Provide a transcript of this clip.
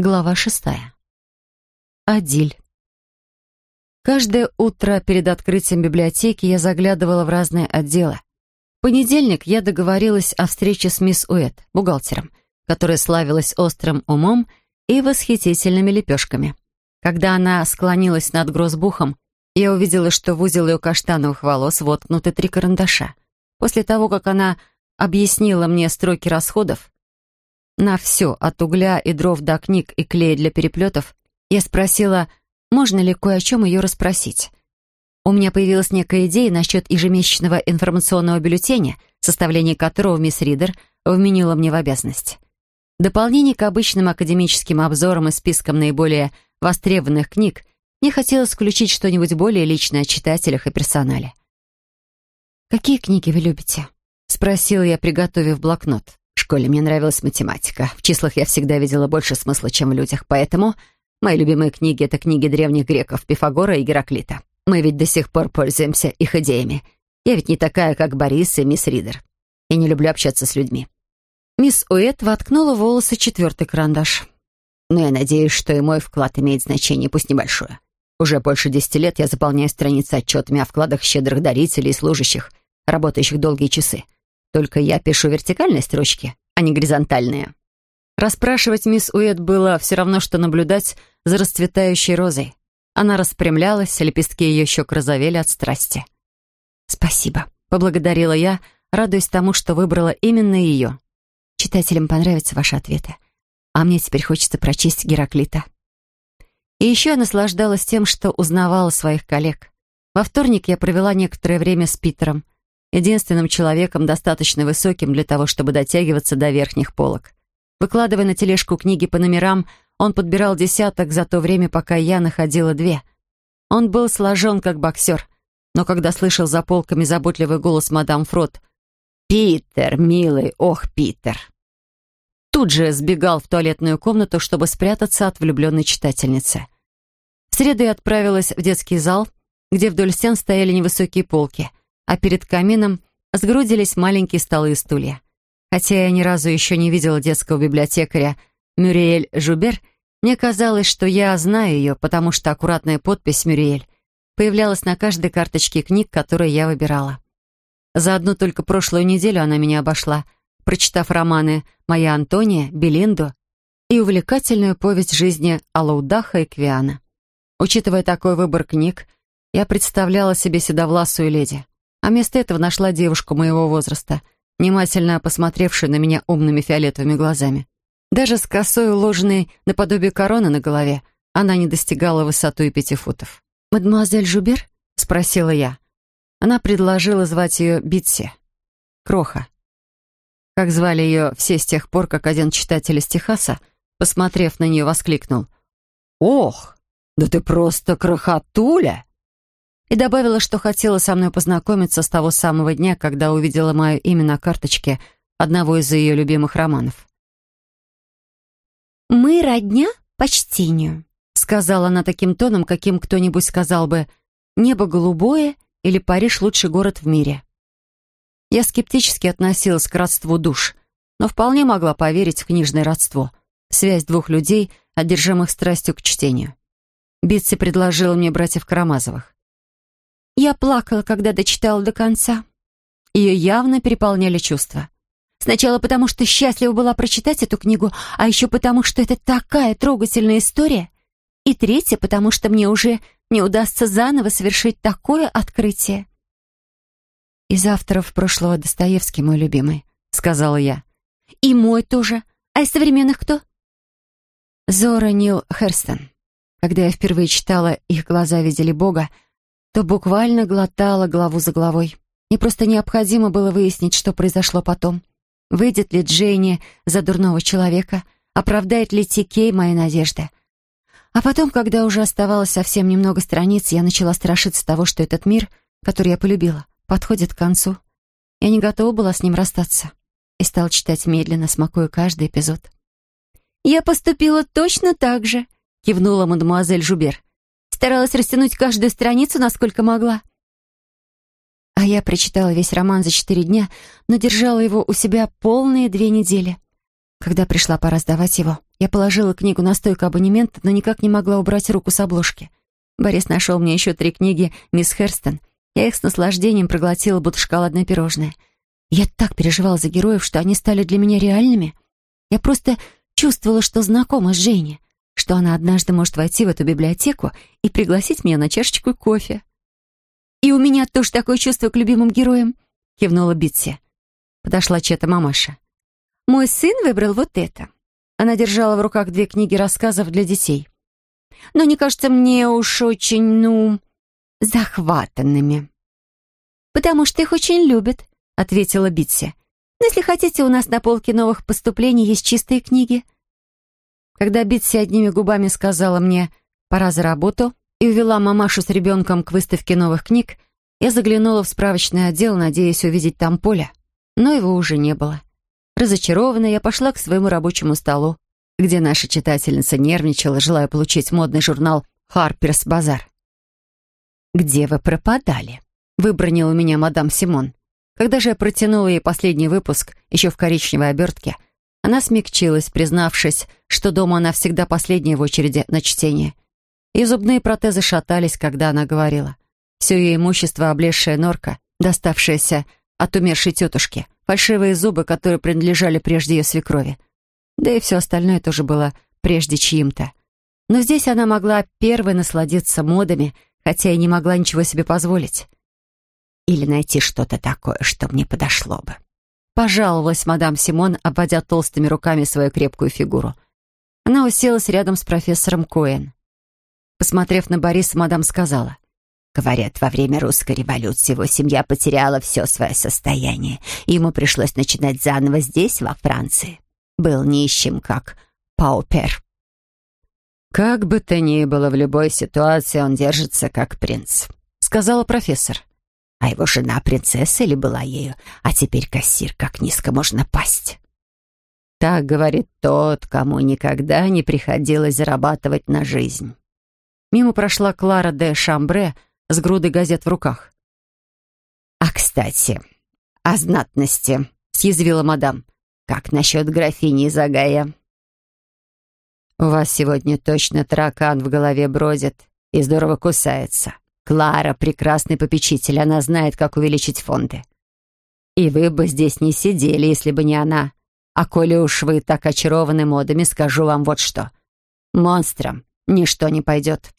Глава шестая. Адиль. Каждое утро перед открытием библиотеки я заглядывала в разные отделы. В понедельник я договорилась о встрече с мисс Уэт, бухгалтером, которая славилась острым умом и восхитительными лепешками. Когда она склонилась над грозбухом, я увидела, что в узел ее каштановых волос воткнуты три карандаша. После того, как она объяснила мне строки расходов, на все, от угля и дров до книг и клея для переплетов, я спросила, можно ли кое о чем ее расспросить. У меня появилась некая идея насчет ежемесячного информационного бюллетеня, составление которого мисс Ридер вменила мне в обязанность. Дополнение к обычным академическим обзорам и спискам наиболее востребованных книг, мне хотелось включить что-нибудь более личное о читателях и персонале. «Какие книги вы любите?» — спросила я, приготовив блокнот школе мне нравилась математика. В числах я всегда видела больше смысла, чем в людях, поэтому мои любимые книги — это книги древних греков, Пифагора и Гераклита. Мы ведь до сих пор пользуемся их идеями. Я ведь не такая, как Борис и мисс Ридер. Я не люблю общаться с людьми. Мисс Уэт воткнула в волосы четвертый карандаш. Но я надеюсь, что и мой вклад имеет значение, пусть небольшое. Уже больше десяти лет я заполняю страницы отчетами о вкладах щедрых дарителей и служащих, работающих долгие часы. Только я пишу вертикальные строчки, а не горизонтальные. Расспрашивать мисс Уэд было все равно, что наблюдать за расцветающей розой. Она распрямлялась, лепестки ее щек розовели от страсти. «Спасибо», — поблагодарила я, радуясь тому, что выбрала именно ее. Читателям понравятся ваши ответы. А мне теперь хочется прочесть Гераклита. И еще я наслаждалась тем, что узнавала своих коллег. Во вторник я провела некоторое время с Питером — единственным человеком, достаточно высоким для того, чтобы дотягиваться до верхних полок. Выкладывая на тележку книги по номерам, он подбирал десяток за то время, пока я находила две. Он был сложен, как боксер, но когда слышал за полками заботливый голос мадам Фрот «Питер, милый, ох, Питер!» Тут же сбегал в туалетную комнату, чтобы спрятаться от влюбленной читательницы. В среду я отправилась в детский зал, где вдоль стен стояли невысокие полки — а перед камином сгрудились маленькие столы и стулья. Хотя я ни разу еще не видела детского библиотекаря Мюриэль Жубер, мне казалось, что я знаю ее, потому что аккуратная подпись «Мюриэль» появлялась на каждой карточке книг, которые я выбирала. За одну только прошлую неделю она меня обошла, прочитав романы «Моя Антония», «Белинду» и увлекательную повесть жизни Алаудаха и Квиана. Учитывая такой выбор книг, я представляла себе седовласую леди а вместо этого нашла девушку моего возраста, внимательно посмотревшую на меня умными фиолетовыми глазами. Даже с косой, уложенной наподобие короны на голове, она не достигала высоту и пяти футов. «Мадемуазель Жубер?» — спросила я. Она предложила звать ее Битси. Кроха. Как звали ее все с тех пор, как один читатель из Техаса, посмотрев на нее, воскликнул. «Ох, да ты просто крохотуля!» И добавила, что хотела со мной познакомиться с того самого дня, когда увидела мое имя на карточке одного из ее любимых романов. «Мы родня по чтению», — сказала она таким тоном, каким кто-нибудь сказал бы «Небо голубое» или «Париж — лучший город в мире». Я скептически относилась к родству душ, но вполне могла поверить в книжное родство, связь двух людей, одержимых страстью к чтению. Битси предложила мне братьев Карамазовых. Я плакала, когда дочитала до конца. Ее явно переполняли чувства. Сначала потому, что счастлива была прочитать эту книгу, а еще потому, что это такая трогательная история. И третье, потому что мне уже не удастся заново совершить такое открытие. «Из авторов прошлого Достоевский мой любимый», — сказала я. «И мой тоже. А из современных кто?» Зора Нил Херстон. Когда я впервые читала «Их глаза видели Бога», то буквально глотала главу за головой. Мне просто необходимо было выяснить, что произошло потом. Выйдет ли Джейни за дурного человека, оправдает ли Тикей мои надежды. А потом, когда уже оставалось совсем немного страниц, я начала страшиться того, что этот мир, который я полюбила, подходит к концу. Я не готова была с ним расстаться и стала читать медленно, смакуя каждый эпизод. «Я поступила точно так же», — кивнула мадемуазель Жубер. Старалась растянуть каждую страницу, насколько могла. А я прочитала весь роман за четыре дня, но держала его у себя полные две недели. Когда пришла пора сдавать его, Я положила книгу на стойку абонемента, но никак не могла убрать руку с обложки. Борис нашел мне еще три книги «Мисс Херстон». Я их с наслаждением проглотила, будто шоколадное пирожное. Я так переживала за героев, что они стали для меня реальными. Я просто чувствовала, что знакома с Женей, что она однажды может войти в эту библиотеку и пригласить меня на чашечку кофе. «И у меня тоже такое чувство к любимым героям», — кивнула Битси. Подошла чья-то мамаша. «Мой сын выбрал вот это». Она держала в руках две книги рассказов для детей. «Но не кажется мне уж очень, ну, захватанными». «Потому что их очень любят», — ответила Битси. «Но если хотите, у нас на полке новых поступлений есть чистые книги». Когда Битси одними губами сказала мне «пора за работу» и увела мамашу с ребенком к выставке новых книг, я заглянула в справочный отдел, надеясь увидеть там Поля но его уже не было. Разочарованная, я пошла к своему рабочему столу, где наша читательница нервничала, желая получить модный журнал «Харперс Базар». «Где вы пропадали?» — выбронила меня мадам Симон. Когда же я протянула ей последний выпуск, еще в коричневой обертке, она смягчилась, признавшись, что дома она всегда последняя в очереди на чтение. И зубные протезы шатались, когда она говорила. Все ее имущество — облезшая норка, доставшаяся от умершей тетушки, фальшивые зубы, которые принадлежали прежде ее свекрови. Да и все остальное тоже было прежде чьим-то. Но здесь она могла первой насладиться модами, хотя и не могла ничего себе позволить. Или найти что-то такое, что мне подошло бы. Пожаловалась мадам Симон, обводя толстыми руками свою крепкую фигуру. Она уселась рядом с профессором Коэн. Посмотрев на Бориса, мадам сказала — Говорят, во время русской революции его семья потеряла все свое состояние, и ему пришлось начинать заново здесь, во Франции. Был нищим, как паупер. «Как бы то ни было, в любой ситуации он держится как принц», — сказала профессор. «А его жена принцесса или была ею, а теперь кассир, как низко можно пасть». Так говорит тот, кому никогда не приходилось зарабатывать на жизнь. Мимо прошла Клара де Шамбре, с грудой газет в руках. «А, кстати, о знатности», — съязвила мадам. «Как насчет графини Загая?» «У вас сегодня точно таракан в голове бродит и здорово кусается. Клара — прекрасный попечитель, она знает, как увеличить фонды. И вы бы здесь не сидели, если бы не она. А коли уж вы так очарованы модами, скажу вам вот что. Монстрам ничто не пойдет.